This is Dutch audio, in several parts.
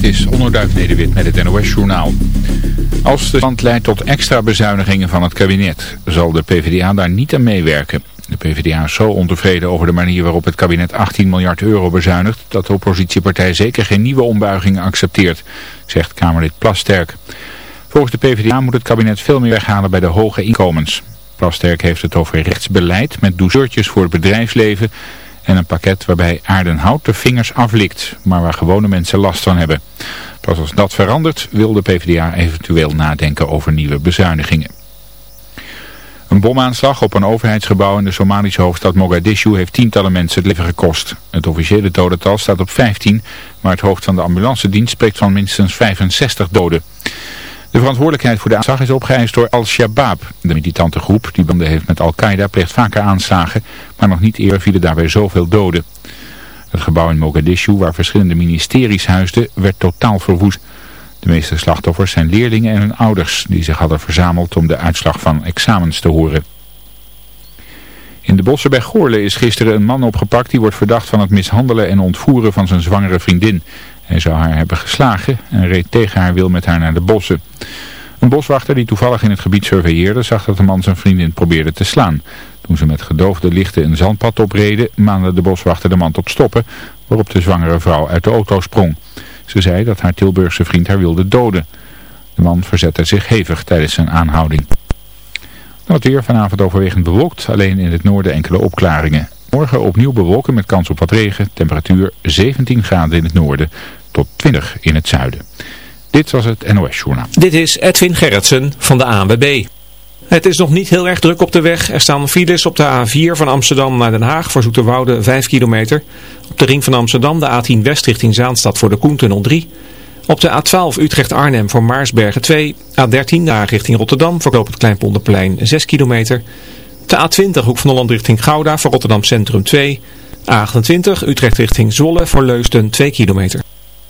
Is Onderduif Nederwit met het NOS-journaal. Als de land leidt tot extra bezuinigingen van het kabinet, zal de PvdA daar niet aan meewerken. De PvdA is zo ontevreden over de manier waarop het kabinet 18 miljard euro bezuinigt... dat de oppositiepartij zeker geen nieuwe ombuigingen accepteert, zegt Kamerlid Plasterk. Volgens de PvdA moet het kabinet veel meer weghalen bij de hoge inkomens. Plasterk heeft het over rechtsbeleid met douceurtjes voor het bedrijfsleven en een pakket waarbij aardenhout de vingers aflikt, maar waar gewone mensen last van hebben. Pas als dat verandert wil de PvdA eventueel nadenken over nieuwe bezuinigingen. Een bomaanslag op een overheidsgebouw in de Somalische hoofdstad Mogadishu heeft tientallen mensen het leven gekost. Het officiële dodental staat op 15, maar het hoofd van de ambulance dienst spreekt van minstens 65 doden. De verantwoordelijkheid voor de aanslag is opgeëist door Al-Shabaab. De militante groep die banden heeft met Al-Qaeda pleegt vaker aanslagen, maar nog niet eerder vielen daarbij zoveel doden. Het gebouw in Mogadishu, waar verschillende ministeries huisden, werd totaal verwoest. De meeste slachtoffers zijn leerlingen en hun ouders, die zich hadden verzameld om de uitslag van examens te horen. In de bossen bij Goorle is gisteren een man opgepakt die wordt verdacht van het mishandelen en ontvoeren van zijn zwangere vriendin. Hij zou haar hebben geslagen en reed tegen haar wil met haar naar de bossen. Een boswachter die toevallig in het gebied surveilleerde zag dat de man zijn vriendin probeerde te slaan. Toen ze met gedoofde lichten een zandpad opreden maande de boswachter de man tot stoppen waarop de zwangere vrouw uit de auto sprong. Ze zei dat haar Tilburgse vriend haar wilde doden. De man verzette zich hevig tijdens zijn aanhouding. Dan het weer vanavond overwegend bewolkt, alleen in het noorden enkele opklaringen. Morgen opnieuw bewolken met kans op wat regen, temperatuur 17 graden in het noorden tot 20 in het zuiden. Dit was het NOS Journaal. Dit is Edwin Gerritsen van de ANWB. Het is nog niet heel erg druk op de weg. Er staan files op de A4 van Amsterdam naar Den Haag voor Zoeterwoude 5 kilometer. Op de ring van Amsterdam de A10 West richting Zaanstad voor de Koentunnel 3. Op de A12 Utrecht-Arnhem voor Maarsbergen 2. A13 naar richting Rotterdam voor het Kleinpolderplein 6 kilometer. De A20 Hoek van Holland richting Gouda voor Rotterdam Centrum 2. A28 Utrecht richting Zwolle voor Leusden 2 kilometer.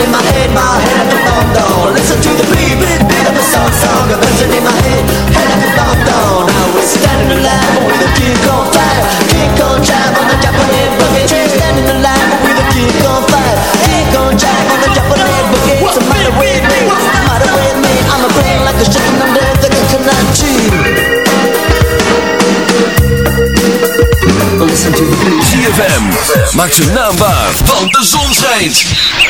in my head, my head at the. Listen to the beat, beat, beat of a song, song. A in my head, head at the down. Now we're standing alive with a kick on fire, kick on on the Japanese boogie. Standing with a kick on fire, kick on on the Japanese. What's the matter with me? What's the matter with me? I'm a brain like a chicken under the coconut tree. Listen to the beat. Maak ze naambaar, want de zon schijnt.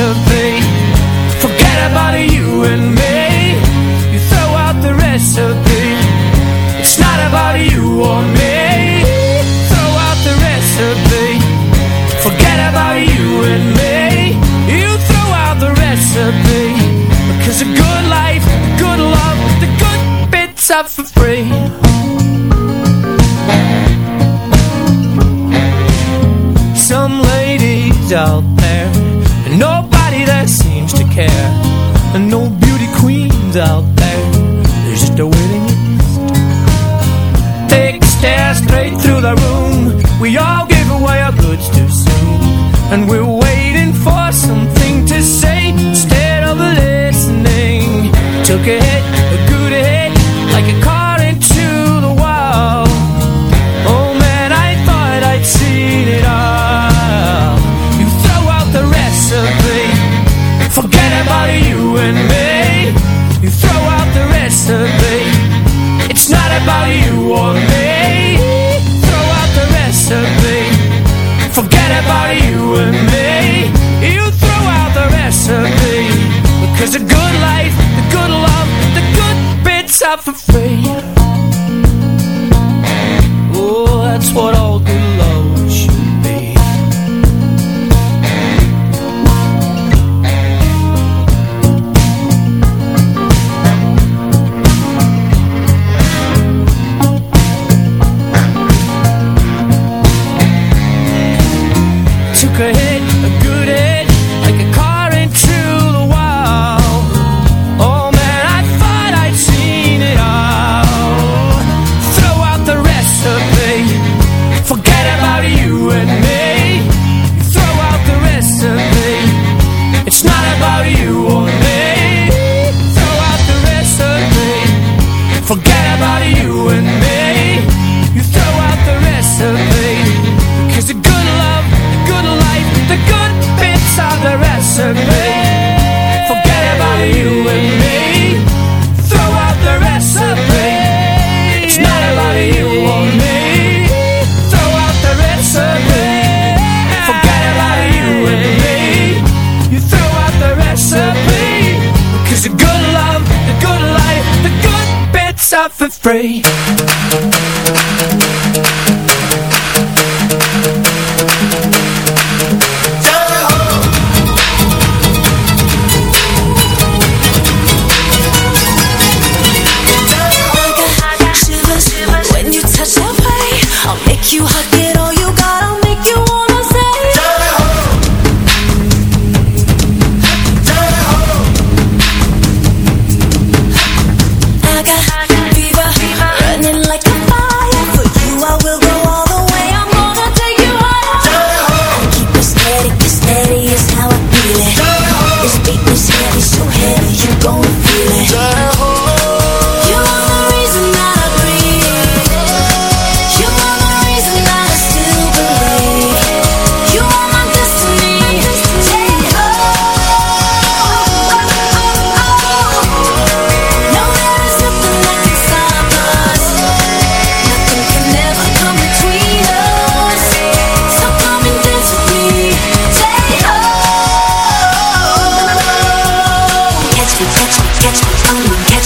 to be. Forget about you and me. You throw out the recipe. It's not about you or me. Throw out the recipe. Forget about you and me. You throw out the recipe. Because a good life, good love, the good bits are for free. Some ladies out free.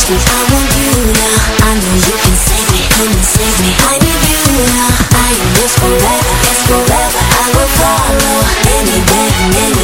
I want you now. I know you can save me. Save me. I need you now. I am yours forever. It's forever. I will follow anywhere anywhere.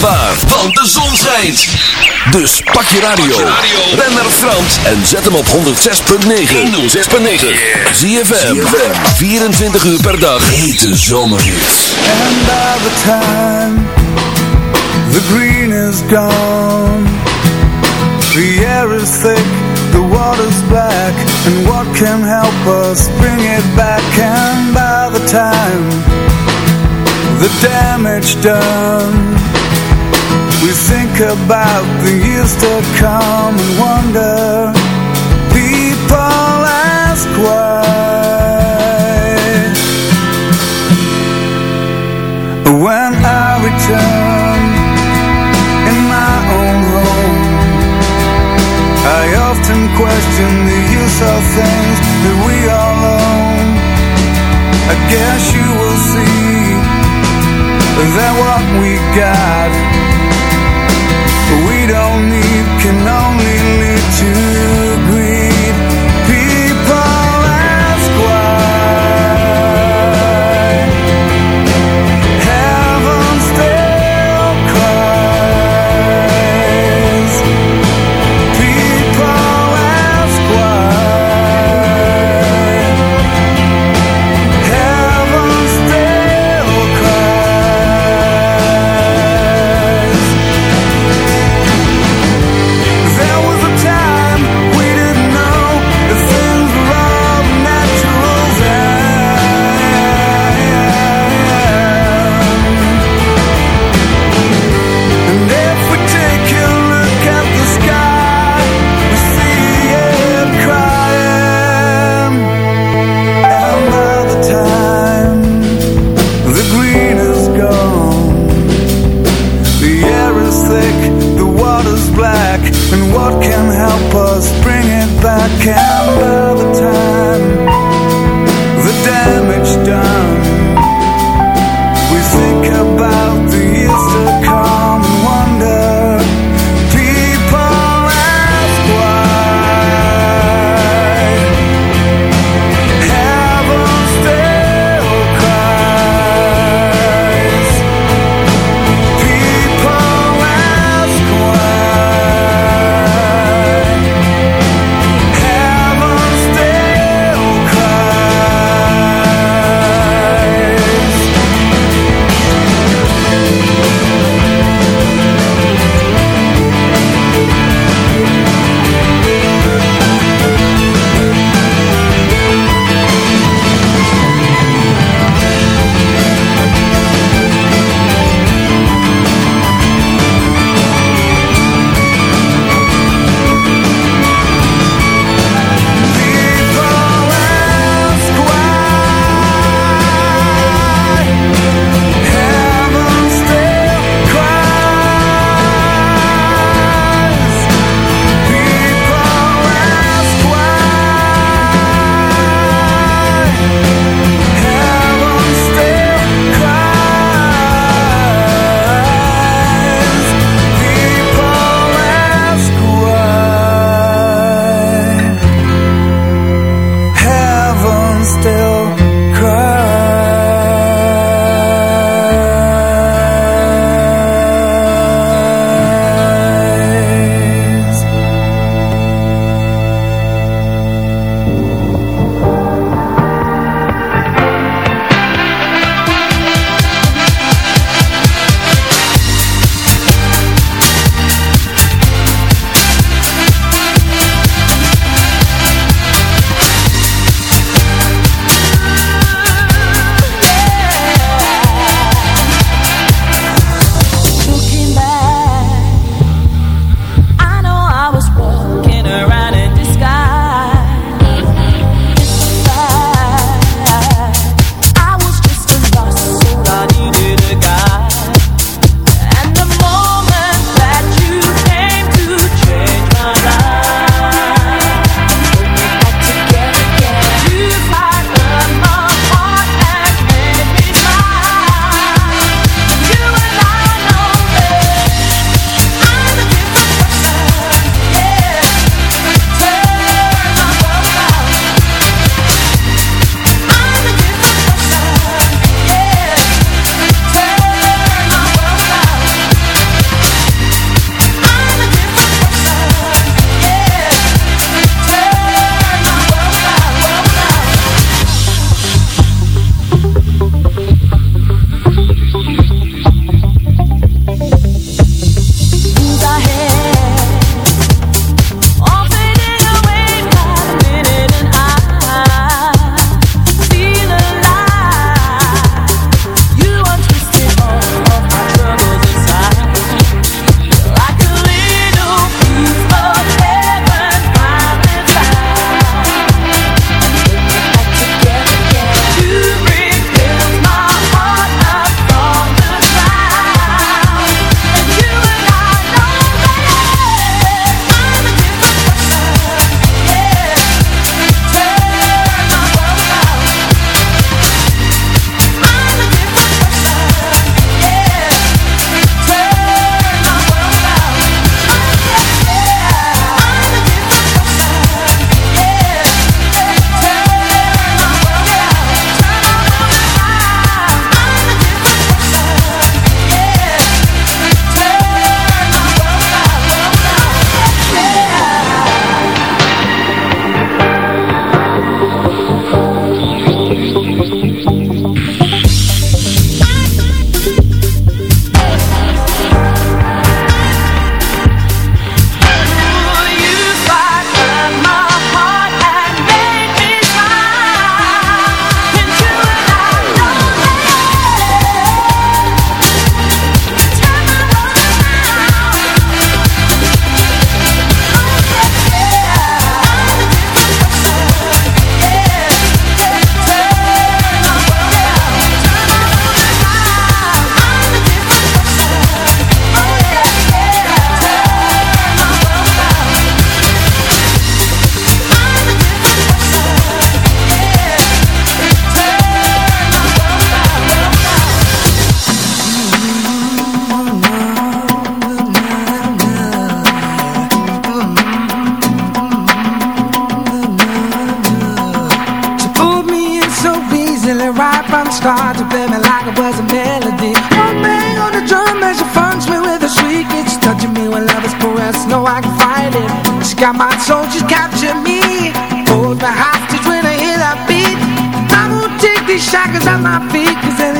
Maak zijn naam waar, want de zon schijnt. Dus pak je radio. Ben naar Frans en zet hem op 106.9. 106.9. ZFM. 24 uur per dag. Hete zomerhits. And by the time the green is gone, the air is thick, the water's black, and what can help us bring it back? And by the time the damage done, we think about the years to come and wonder. People ask why. When I return in my own home, I often question the use of things that we all own. I guess you will see that what we got, water's black, and what can help us bring it back? And by the time the damage done, shackles at my feet, cause